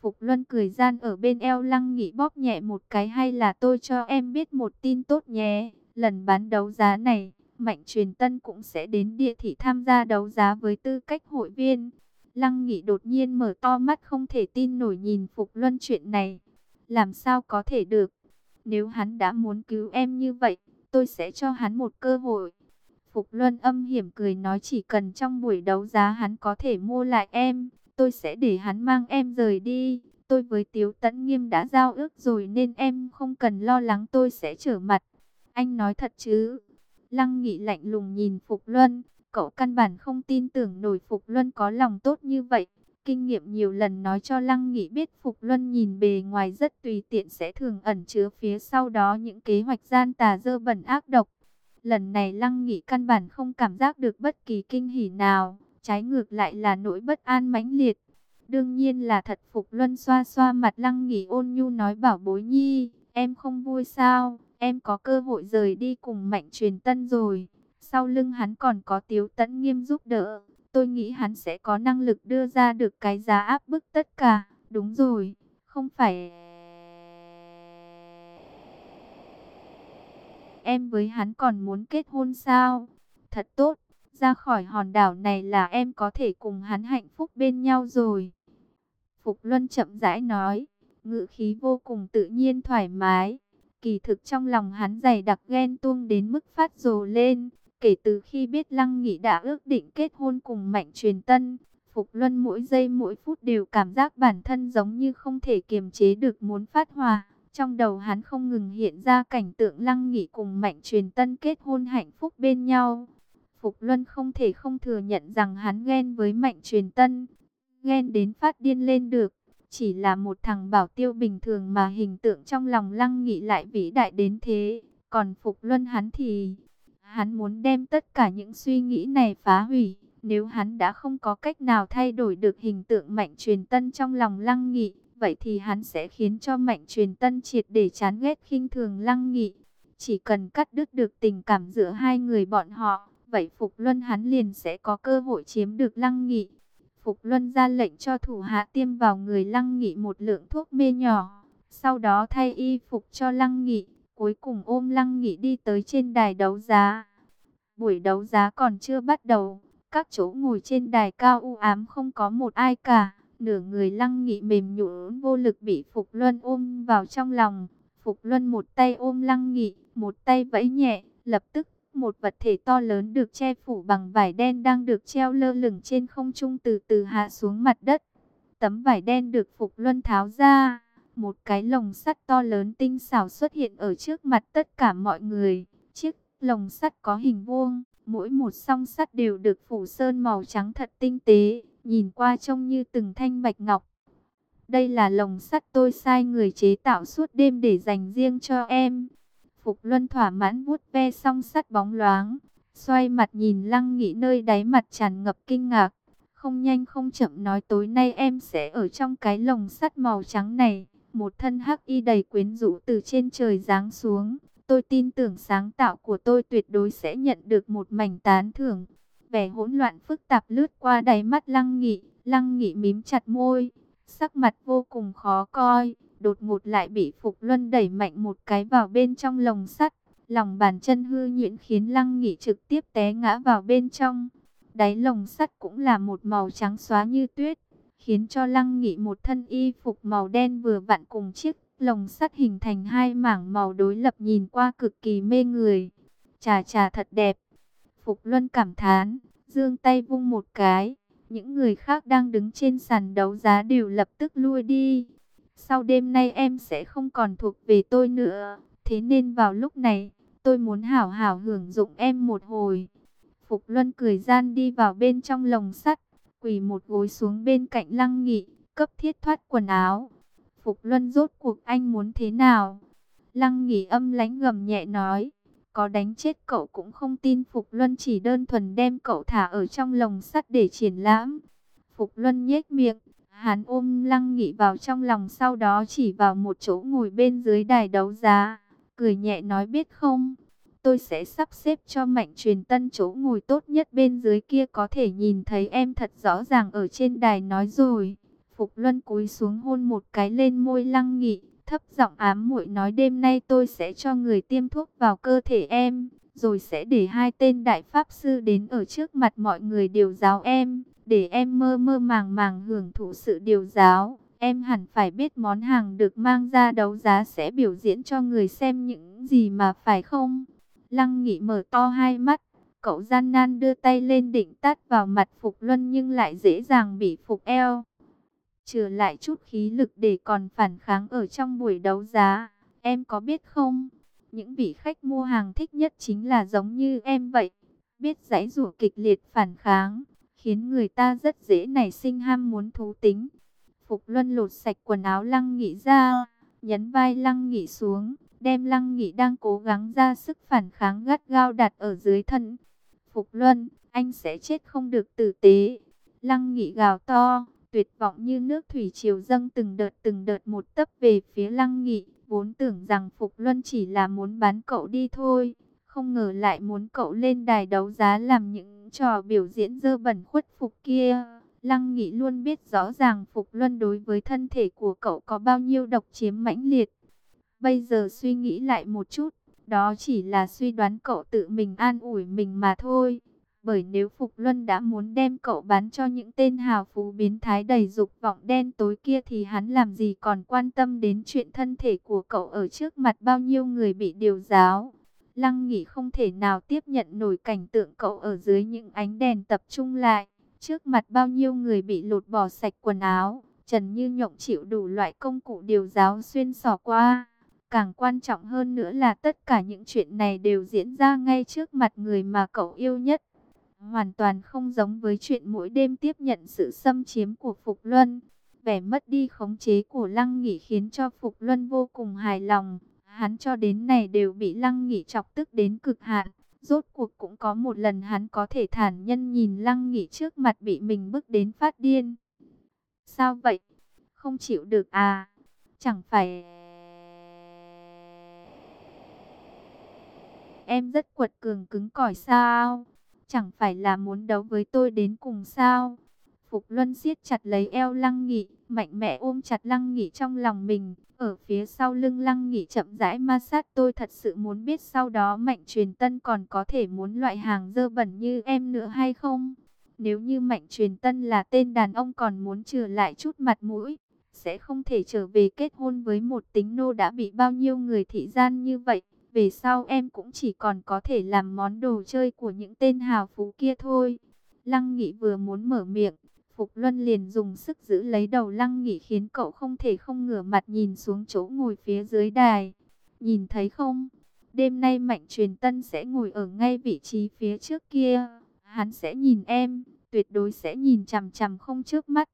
Phục Luân cười gian ở bên eo Lăng Nghị bóp nhẹ một cái hay là tôi cho em biết một tin tốt nhé. Lần bán đấu giá này, Mạnh truyền tân cũng sẽ đến địa thị tham gia đấu giá với tư cách hội viên. Lăng Nghị đột nhiên mở to mắt không thể tin nổi nhìn Phục Luân chuyện này. Làm sao có thể được? Nếu hắn đã muốn cứu em như vậy, tôi sẽ cho hắn một cơ hội. Phục Luân âm hiểm cười nói chỉ cần trong buổi đấu giá hắn có thể mua lại em, tôi sẽ để hắn mang em rời đi. Tôi với Tiếu Tấn Nghiêm đã giao ước rồi nên em không cần lo lắng tôi sẽ trở mặt. Anh nói thật chứ? Lăng Nghị lạnh lùng nhìn Phục Luân, cậu căn bản không tin tưởng nổi Phục Luân có lòng tốt như vậy. Kinh nghiệm nhiều lần nói cho Lăng Nghị biết Phục Luân nhìn bề ngoài rất tùy tiện sẽ thường ẩn chứa phía sau đó những kế hoạch gian tà dơ bẩn ác độc. Lần này Lăng Nghị căn bản không cảm giác được bất kỳ kinh hỉ nào, trái ngược lại là nỗi bất an mãnh liệt. Đương nhiên là thật Phục Luân xoa xoa mặt Lăng Nghị ôn nhu nói bảo bối nhi, em không vui sao? Em có cơ hội rời đi cùng mạnh truyền tân rồi. Sau lưng hắn còn có tiếu tẫn nghiêm giúp đỡ. Tôi nghĩ hắn sẽ có năng lực đưa ra được cái giá áp bức tất cả. Đúng rồi, không phải... Em với hắn còn muốn kết hôn sao? Thật tốt, ra khỏi hòn đảo này là em có thể cùng hắn hạnh phúc bên nhau rồi. Phục Luân chậm rãi nói, ngữ khí vô cùng tự nhiên thoải mái. Kỳ thực trong lòng hắn dày đặc ghen tuông đến mức phát rồ lên. Kể từ khi biết Lăng Nghị đã ước định kết hôn cùng Mạnh Truyền Tân, Phục Luân mỗi giây mỗi phút đều cảm giác bản thân giống như không thể kiềm chế được muốn phát hỏa. Trong đầu hắn không ngừng hiện ra cảnh tượng Lăng Nghị cùng Mạnh Truyền Tân kết hôn hạnh phúc bên nhau. Phục Luân không thể không thừa nhận rằng hắn ghen với Mạnh Truyền Tân. Ghen đến phát điên lên được. Chỉ là một thằng bảo tiêu bình thường mà hình tượng trong lòng lăng nghị lại vĩ đại đến thế. Còn Phục Luân hắn thì... Hắn muốn đem tất cả những suy nghĩ này phá hủy. Nếu hắn đã không có cách nào thay đổi được hình tượng mạnh truyền tân trong lòng lăng nghị, vậy thì hắn sẽ khiến cho mạnh truyền tân triệt để chán ghét khinh thường lăng nghị. Chỉ cần cắt đứt được tình cảm giữa hai người bọn họ, vậy Phục Luân hắn liền sẽ có cơ hội chiếm được lăng nghị. Phục Luân ra lệnh cho thủ hạ tiêm vào người Lăng Nghị một lượng thuốc mê nhỏ. Sau đó thay y phục cho Lăng Nghị, cuối cùng ôm Lăng Nghị đi tới trên đài đấu giá. Buổi đấu giá còn chưa bắt đầu, các chỗ ngồi trên đài cao u ám không có một ai cả. Nửa người Lăng Nghị mềm nhũn vô lực bị Phục Luân ôm vào trong lòng. Phục Luân một tay ôm Lăng Nghị, một tay vẫy nhẹ, lập tức một vật thể to lớn được che phủ bằng vải đen đang được treo lơ lửng trên không trung từ từ hạ xuống mặt đất. Tấm vải đen được Phục Luân tháo ra, một cái lồng sắt to lớn tinh xảo xuất hiện ở trước mặt tất cả mọi người. Chiếc lồng sắt có hình vuông, mỗi một song sắt đều được phủ sơn màu trắng thật tinh tế, nhìn qua trông như từng thanh bạch ngọc. Đây là lồng sắt tôi sai người chế tạo suốt đêm để dành riêng cho em. Phục Luân thỏa mãn vuốt ve song sắt bóng loáng, xoay mặt nhìn Lăng Nghị nơi đáy mặt tràn ngập kinh ngạc. Không nhanh không chậm nói tối nay em sẽ ở trong cái lồng sắt màu trắng này. Một thân hắc y đầy quyến rũ từ trên trời giáng xuống. Tôi tin tưởng sáng tạo của tôi tuyệt đối sẽ nhận được một mảnh tán thưởng. Vẻ hỗn loạn phức tạp lướt qua đáy mắt Lăng Nghị. Lăng Nghị mím chặt môi, sắc mặt vô cùng khó coi. đột ngột lại bị Phục Luân đẩy mạnh một cái vào bên trong lồng sắt. Lòng bàn chân hư nhuyễn khiến Lăng Nghị trực tiếp té ngã vào bên trong. Đáy lồng sắt cũng là một màu trắng xóa như tuyết, khiến cho Lăng Nghị một thân y phục màu đen vừa vặn cùng chiếc lồng sắt hình thành hai mảng màu đối lập nhìn qua cực kỳ mê người. Chà chà thật đẹp. Phục Luân cảm thán, dương tay vung một cái, những người khác đang đứng trên sàn đấu giá đều lập tức lui đi. Sau đêm nay em sẽ không còn thuộc về tôi nữa, thế nên vào lúc này, tôi muốn hảo hảo hưởng dụng em một hồi. Phục Luân cười gian đi vào bên trong lồng sắt, quỳ một gối xuống bên cạnh Lăng Nghị, cấp thiết thoát quần áo. Phục Luân rốt cuộc anh muốn thế nào? Lăng Nghị âm lãnh gầm nhẹ nói, có đánh chết cậu cũng không tin Phục Luân chỉ đơn thuần đem cậu thả ở trong lồng sắt để triển lãm. Phục Luân nhếch miệng, hắn ôm Lăng Nghị vào trong lòng sau đó chỉ vào một chỗ ngồi bên dưới đài đấu giá, cười nhẹ nói biết không? Tôi sẽ sắp xếp cho mạnh truyền tân chỗ ngồi tốt nhất bên dưới kia có thể nhìn thấy em thật rõ ràng ở trên đài nói rồi. Phục Luân cúi xuống hôn một cái lên môi Lăng Nghị, thấp giọng ám muội nói đêm nay tôi sẽ cho người tiêm thuốc vào cơ thể em, rồi sẽ để hai tên đại pháp sư đến ở trước mặt mọi người điều giáo em, để em mơ mơ màng màng hưởng thụ sự điều giáo. Em hẳn phải biết món hàng được mang ra đấu giá sẽ biểu diễn cho người xem những gì mà phải không? Lăng Nghị mở to hai mắt, cậu gian nan đưa tay lên định tát vào mặt Phục Luân nhưng lại dễ dàng bị Phục eo trừ lại chút khí lực để còn phản kháng ở trong buổi đấu giá. Em có biết không, những vị khách mua hàng thích nhất chính là giống như em vậy, biết giãy rủa kịch liệt phản kháng, khiến người ta rất dễ nảy sinh ham muốn thú tính. Phục Luân lột sạch quần áo Lăng Nghị ra, nhấn vai Lăng Nghị xuống, đem Lăng Nghị đang cố gắng ra sức phản kháng gắt gao đặt ở dưới thân. Phục Luân, anh sẽ chết không được tử tế. Lăng Nghị gào to tuyệt vọng như nước thủy triều dâng từng đợt từng đợt một tấp về phía Lăng Nghị, vốn tưởng rằng Phục Luân chỉ là muốn bán cậu đi thôi, không ngờ lại muốn cậu lên đài đấu giá làm những trò biểu diễn dơ bẩn khuất phục kia. Lăng Nghị luôn biết rõ ràng Phục Luân đối với thân thể của cậu có bao nhiêu độc chiếm mãnh liệt. Bây giờ suy nghĩ lại một chút, đó chỉ là suy đoán cậu tự mình an ủi mình mà thôi. Bởi nếu Phục Luân đã muốn đem cậu bán cho những tên hào phú biến thái đầy dục vọng đen tối kia thì hắn làm gì còn quan tâm đến chuyện thân thể của cậu ở trước mặt bao nhiêu người bị điều giáo. Lăng nghỉ không thể nào tiếp nhận nổi cảnh tượng cậu ở dưới những ánh đèn tập trung lại. Trước mặt bao nhiêu người bị lột bỏ sạch quần áo, Trần Như Nhộng chịu đủ loại công cụ điều giáo xuyên xỏ qua. Càng quan trọng hơn nữa là tất cả những chuyện này đều diễn ra ngay trước mặt người mà cậu yêu nhất hoàn toàn không giống với chuyện mỗi đêm tiếp nhận sự xâm chiếm của Phục Luân. Vẻ mất đi khống chế của Lăng Nghị khiến cho Phục Luân vô cùng hài lòng. Hắn cho đến này đều bị Lăng Nghị chọc tức đến cực hạn. Rốt cuộc cũng có một lần hắn có thể thản nhân nhìn Lăng Nghị trước mặt bị mình bức đến phát điên. Sao vậy? Không chịu được à? Chẳng phải... Em rất quật cường cứng cỏi sao? Chẳng phải là muốn đấu với tôi đến cùng sao? Phục Luân siết chặt lấy eo Lăng Nghị, mạnh mẽ ôm chặt Lăng Nghị trong lòng mình. Ở phía sau lưng Lăng Nghị chậm rãi ma sát tôi thật sự muốn biết sau đó Mạnh Truyền Tân còn có thể muốn loại hàng dơ bẩn như em nữa hay không? Nếu như Mạnh Truyền Tân là tên đàn ông còn muốn trừ lại chút mặt mũi, sẽ không thể trở về kết hôn với một tính nô đã bị bao nhiêu người thị gian như vậy. Về sau em cũng chỉ còn có thể làm món đồ chơi của những tên hào phú kia thôi. Lăng Nghị vừa muốn mở miệng, Phục Luân liền dùng sức giữ lấy đầu Lăng Nghị khiến cậu không thể không ngửa mặt nhìn xuống chỗ ngồi phía dưới đài. Nhìn thấy không? Đêm nay Mạnh Truyền Tân sẽ ngồi ở ngay vị trí phía trước kia. Hắn sẽ nhìn em, tuyệt đối sẽ nhìn chằm chằm không trước mắt.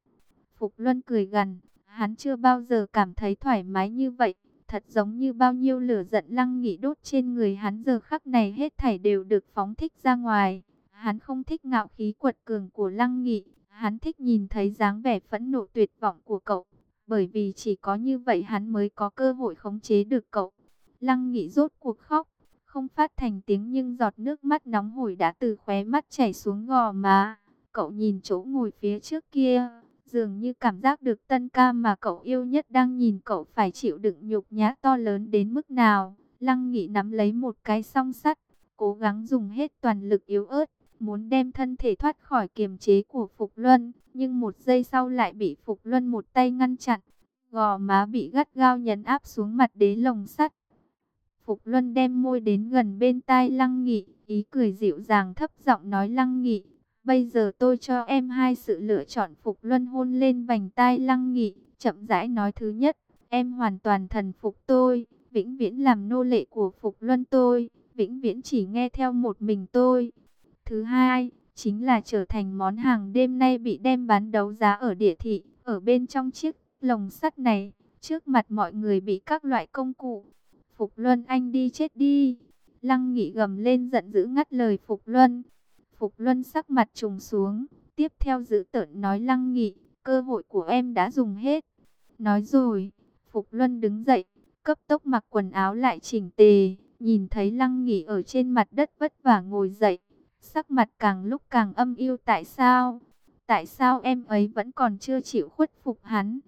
Phục Luân cười gần, hắn chưa bao giờ cảm thấy thoải mái như vậy thật giống như bao nhiêu lửa giận lăng nghị đốt trên người hắn giờ khắc này hết thảy đều được phóng thích ra ngoài. Hắn không thích ngạo khí quật cường của lăng nghị, hắn thích nhìn thấy dáng vẻ phẫn nộ tuyệt vọng của cậu, bởi vì chỉ có như vậy hắn mới có cơ hội khống chế được cậu. Lăng nghị rốt cuộc khóc, không phát thành tiếng nhưng giọt nước mắt nóng hổi đã từ khóe mắt chảy xuống gò má. Cậu nhìn chỗ ngồi phía trước kia, Dường như cảm giác được tân ca mà cậu yêu nhất đang nhìn cậu phải chịu đựng nhục nhã to lớn đến mức nào. Lăng Nghị nắm lấy một cái song sắt, cố gắng dùng hết toàn lực yếu ớt, muốn đem thân thể thoát khỏi kiềm chế của Phục Luân, nhưng một giây sau lại bị Phục Luân một tay ngăn chặn, gò má bị gắt gao nhấn áp xuống mặt đế lồng sắt. Phục Luân đem môi đến gần bên tai Lăng Nghị, ý cười dịu dàng thấp giọng nói Lăng Nghị, bây giờ tôi cho em hai sự lựa chọn Phục Luân hôn lên vành tai Lăng Nghị, chậm rãi nói thứ nhất, em hoàn toàn thần phục tôi, vĩnh viễn làm nô lệ của Phục Luân tôi, vĩnh viễn chỉ nghe theo một mình tôi. Thứ hai, chính là trở thành món hàng đêm nay bị đem bán đấu giá ở địa thị, ở bên trong chiếc lồng sắt này, trước mặt mọi người bị các loại công cụ. Phục Luân anh đi chết đi. Lăng Nghị gầm lên giận dữ ngắt lời Phục Luân. Phục Luân sắc mặt trùng xuống, tiếp theo giữ tợn nói Lăng Nghị, cơ hội của em đã dùng hết. Nói rồi, Phục Luân đứng dậy, cấp tốc mặc quần áo lại chỉnh tề, nhìn thấy Lăng Nghị ở trên mặt đất vất vả ngồi dậy, sắc mặt càng lúc càng âm yêu tại sao? Tại sao em ấy vẫn còn chưa chịu khuất phục hắn?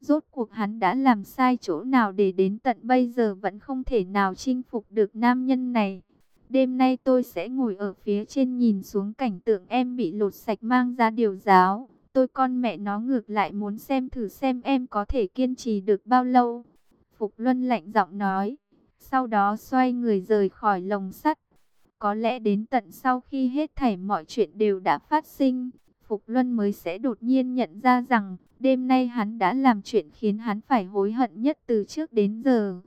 Rốt cuộc hắn đã làm sai chỗ nào để đến tận bây giờ vẫn không thể nào chinh phục được nam nhân này? Đêm nay tôi sẽ ngồi ở phía trên nhìn xuống cảnh tượng em bị lột sạch mang ra điều giáo. Tôi con mẹ nó ngược lại muốn xem thử xem em có thể kiên trì được bao lâu. Phục Luân lạnh giọng nói. Sau đó xoay người rời khỏi lồng sắt. Có lẽ đến tận sau khi hết thảy mọi chuyện đều đã phát sinh, Phục Luân mới sẽ đột nhiên nhận ra rằng, đêm nay hắn đã làm chuyện khiến hắn phải hối hận nhất từ trước đến giờ.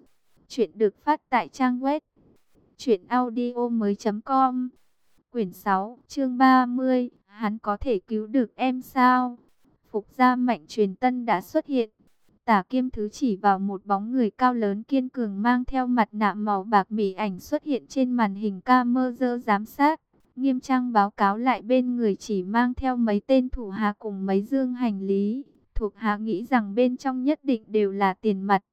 Chuyện được phát tại trang web truyệnaudiomoi.com. Quyển 6, chương 30, hắn có thể cứu được em sao? Phục gia mạnh truyền tân đã xuất hiện. Tả kiêm thứ chỉ vào một bóng người cao lớn kiên cường mang theo mặt nạ màu bạc mỉ ảnh xuất hiện trên màn hình camera giám sát. Nghiêm trang báo cáo lại bên người chỉ mang theo mấy tên thủ hạ cùng mấy dương hành lý. Thuộc hạ nghĩ rằng bên trong nhất định đều là tiền mặt.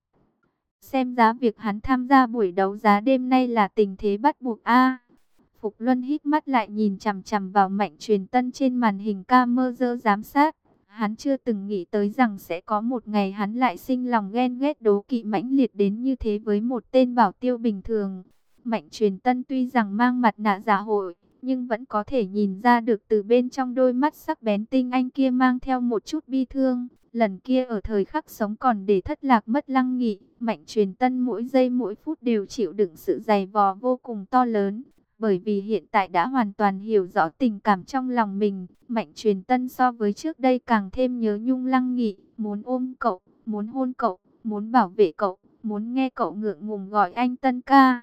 Xem giá việc hắn tham gia buổi đấu giá đêm nay là tình thế bắt buộc a. Phục Luân hít mắt lại nhìn chằm chằm vào mạnh truyền tân trên màn hình camera giám sát. Hắn chưa từng nghĩ tới rằng sẽ có một ngày hắn lại sinh lòng ghen ghét đố kỵ mãnh liệt đến như thế với một tên bảo tiêu bình thường. Mạnh truyền tân tuy rằng mang mặt nạ giả hội, nhưng vẫn có thể nhìn ra được từ bên trong đôi mắt sắc bén tinh anh kia mang theo một chút bi thương. Lần kia ở thời khắc sống còn để thất lạc mất lăng nghị, mạnh truyền tân mỗi giây mỗi phút đều chịu đựng sự dày vò vô cùng to lớn. Bởi vì hiện tại đã hoàn toàn hiểu rõ tình cảm trong lòng mình, mạnh truyền tân so với trước đây càng thêm nhớ nhung lăng nghị, muốn ôm cậu, muốn hôn cậu, muốn bảo vệ cậu, muốn nghe cậu ngượng ngùng gọi anh tân ca.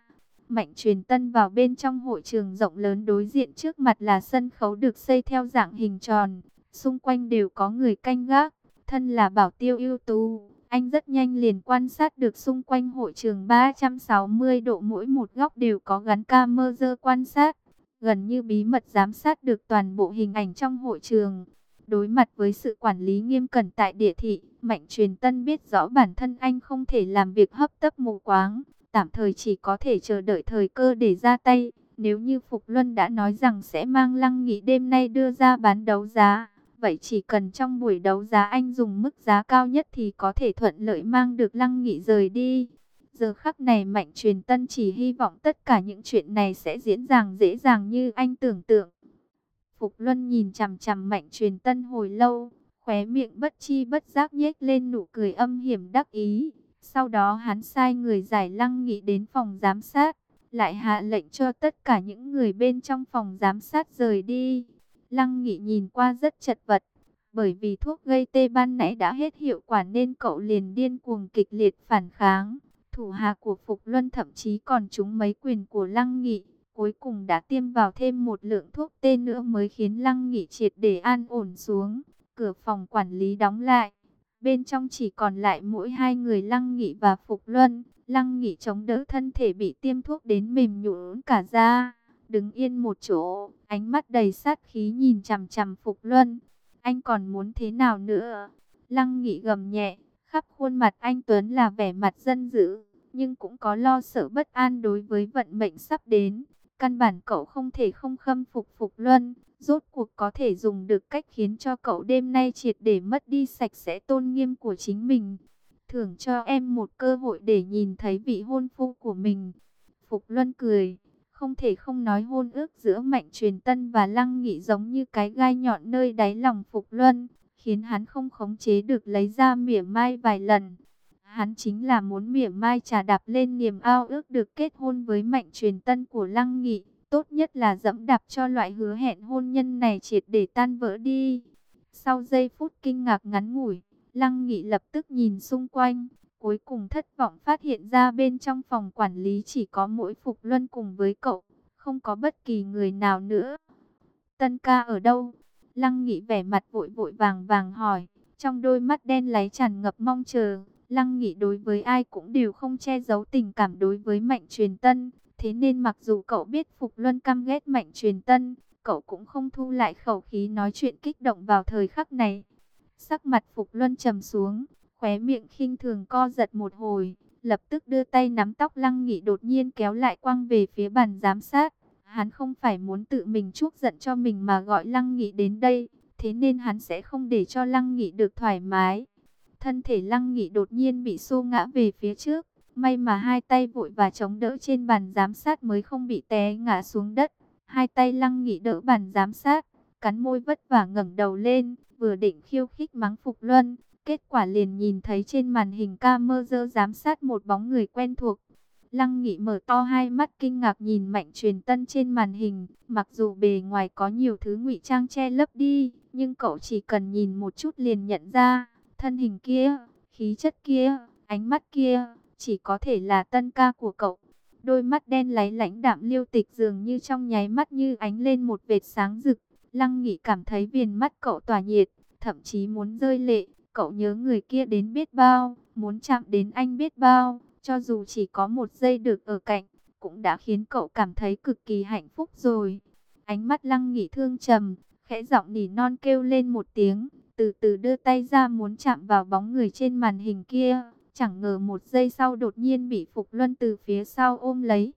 Mạnh truyền tân vào bên trong hội trường rộng lớn đối diện trước mặt là sân khấu được xây theo dạng hình tròn, xung quanh đều có người canh gác, thân là bảo tiêu ưu tú. Anh rất nhanh liền quan sát được xung quanh hội trường 360 độ mỗi một góc đều có gắn camera quan sát, gần như bí mật giám sát được toàn bộ hình ảnh trong hội trường. Đối mặt với sự quản lý nghiêm cẩn tại địa thị, Mạnh Truyền Tân biết rõ bản thân anh không thể làm việc hấp tấp mù quáng, tạm thời chỉ có thể chờ đợi thời cơ để ra tay. Nếu như Phục Luân đã nói rằng sẽ mang lăng nghỉ đêm nay đưa ra bán đấu giá, vậy chỉ cần trong buổi đấu giá anh dùng mức giá cao nhất thì có thể thuận lợi mang được lăng nghị rời đi. Giờ khắc này Mạnh Truyền Tân chỉ hy vọng tất cả những chuyện này sẽ diễn dàng dễ dàng như anh tưởng tượng. Phục Luân nhìn chằm chằm Mạnh Truyền Tân hồi lâu, khóe miệng bất chi bất giác nhếch lên nụ cười âm hiểm đắc ý. Sau đó hắn sai người giải lăng nghị đến phòng giám sát, lại hạ lệnh cho tất cả những người bên trong phòng giám sát rời đi. Lăng nghị nhìn qua rất chật vật, bởi vì thuốc gây tê ban nãy đã hết hiệu quả nên cậu liền điên cuồng kịch liệt phản kháng. Thủ hạ của Phục Luân thậm chí còn trúng mấy quyền của Lăng Nghị, cuối cùng đã tiêm vào thêm một lượng thuốc tê nữa mới khiến Lăng Nghị triệt để an ổn xuống. Cửa phòng quản lý đóng lại, bên trong chỉ còn lại mỗi hai người Lăng Nghị và Phục Luân. Lăng Nghị chống đỡ thân thể bị tiêm thuốc đến mềm nhũn cả da, đứng yên một chỗ, ánh mắt đầy sát khí nhìn chằm chằm Phục Luân. Anh còn muốn thế nào nữa? Lăng Nghị gầm nhẹ, khắp khuôn mặt anh Tuấn là vẻ mặt dân dữ, nhưng cũng có lo sợ bất an đối với vận mệnh sắp đến. Căn bản cậu không thể không khâm phục Phục Luân, rốt cuộc có thể dùng được cách khiến cho cậu đêm nay triệt để mất đi sạch sẽ tôn nghiêm của chính mình. Thưởng cho em một cơ hội để nhìn thấy vị hôn phu của mình. Phục Luân cười, không thể không nói hôn ước giữa Mạnh Truyền Tân và Lăng Nghị giống như cái gai nhọn nơi đáy lòng Phục Luân, khiến hắn không khống chế được lấy ra mỉa mai vài lần. Hắn chính là muốn mỉa mai trà đạp lên niềm ao ước được kết hôn với Mạnh Truyền Tân của Lăng Nghị, tốt nhất là dẫm đạp cho loại hứa hẹn hôn nhân này triệt để tan vỡ đi. Sau giây phút kinh ngạc ngắn ngủi, Lăng Nghị lập tức nhìn xung quanh, cuối cùng thất vọng phát hiện ra bên trong phòng quản lý chỉ có mỗi Phục Luân cùng với cậu, không có bất kỳ người nào nữa. Tân ca ở đâu? Lăng Nghị vẻ mặt vội vội vàng vàng hỏi, trong đôi mắt đen láy tràn ngập mong chờ. Lăng Nghị đối với ai cũng đều không che giấu tình cảm đối với Mạnh Truyền Tân, thế nên mặc dù cậu biết Phục Luân căm ghét Mạnh Truyền Tân, cậu cũng không thu lại khẩu khí nói chuyện kích động vào thời khắc này. Sắc mặt Phục Luân trầm xuống, khóe miệng khinh thường co giật một hồi, lập tức đưa tay nắm tóc Lăng Nghị đột nhiên kéo lại quăng về phía bàn giám sát. Hắn không phải muốn tự mình chuốc giận cho mình mà gọi Lăng Nghị đến đây, thế nên hắn sẽ không để cho Lăng Nghị được thoải mái. Thân thể Lăng Nghị đột nhiên bị xô ngã về phía trước, may mà hai tay vội và chống đỡ trên bàn giám sát mới không bị té ngã xuống đất. Hai tay Lăng Nghị đỡ bàn giám sát, cắn môi vất vả ngẩng đầu lên, vừa định khiêu khích mắng Phục Luân, kết quả liền nhìn thấy trên màn hình camera giám sát một bóng người quen thuộc. Lăng Nghị mở to hai mắt kinh ngạc nhìn Mạnh Truyền Tân trên màn hình, mặc dù bề ngoài có nhiều thứ ngụy trang che lấp đi, nhưng cậu chỉ cần nhìn một chút liền nhận ra, thân hình kia, khí chất kia, ánh mắt kia, chỉ có thể là tân ca của cậu. Đôi mắt đen láy lãnh đạm liêu tịch dường như trong nháy mắt như ánh lên một vệt sáng rực. Lăng Nghị cảm thấy viền mắt cậu tỏa nhiệt, thậm chí muốn rơi lệ. Cậu nhớ người kia đến biết bao, muốn chạm đến anh biết bao, cho dù chỉ có một giây được ở cạnh, cũng đã khiến cậu cảm thấy cực kỳ hạnh phúc rồi. Ánh mắt Lăng nghỉ thương trầm, khẽ giọng nỉ non kêu lên một tiếng, từ từ đưa tay ra muốn chạm vào bóng người trên màn hình kia. Chẳng ngờ một giây sau đột nhiên bị Phục Luân từ phía sau ôm lấy.